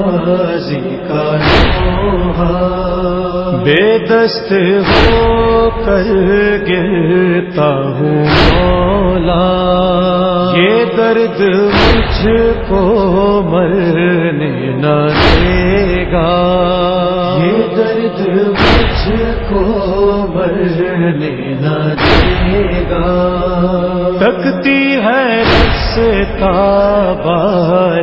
میں غازی کا لوہا بے دست ہو کر گرتا ہوں مولا۔ یہ درد مجھ کو مرنے نہ دے گا۔ یہ درد مجھ کو مرنے نہ دے گا۔ تکتی ہے رستا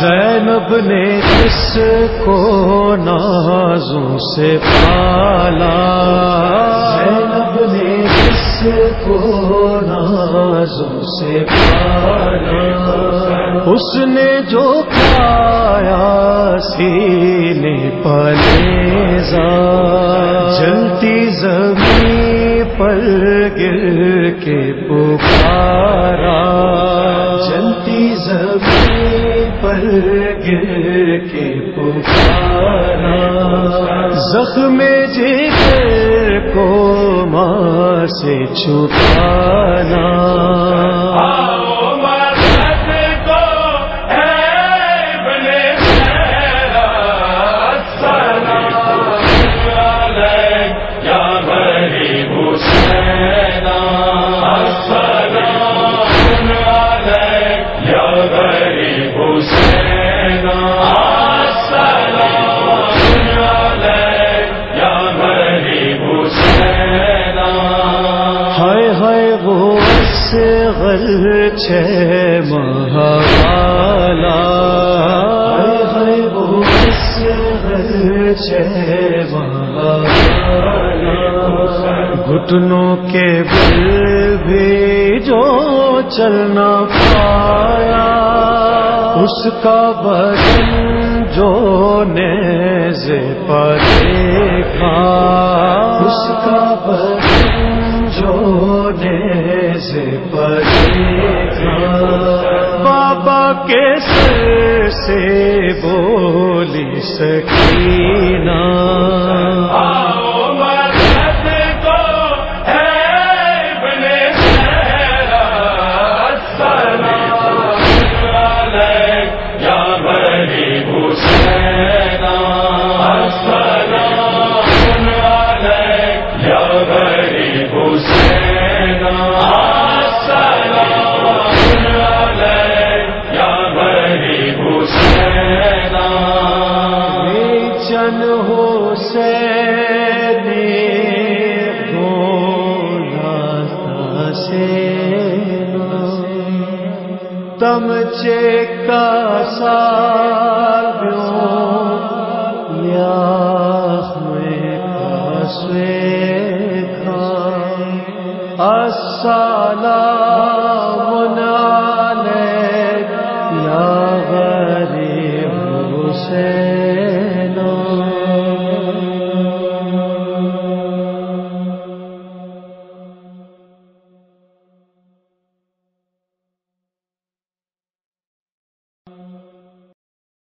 زینب نے جس کو نازوں سے پالا؟ زینب نے جس کو نازوں سے پالا؟ اس نے جو پایا سینے پلیزا جلتی زمین پر گر کے زخم جگر کو ماں سے چھپانا۔ چھ مہالا چھ مہالا گھٹنوں کے بل بھی جو چلنا پایا، اس کا بدن جو نیز پر دیکھا اس کا بدن جو نیز پر کیسے کے سر سے بولی سکینہ۔ تم کا سال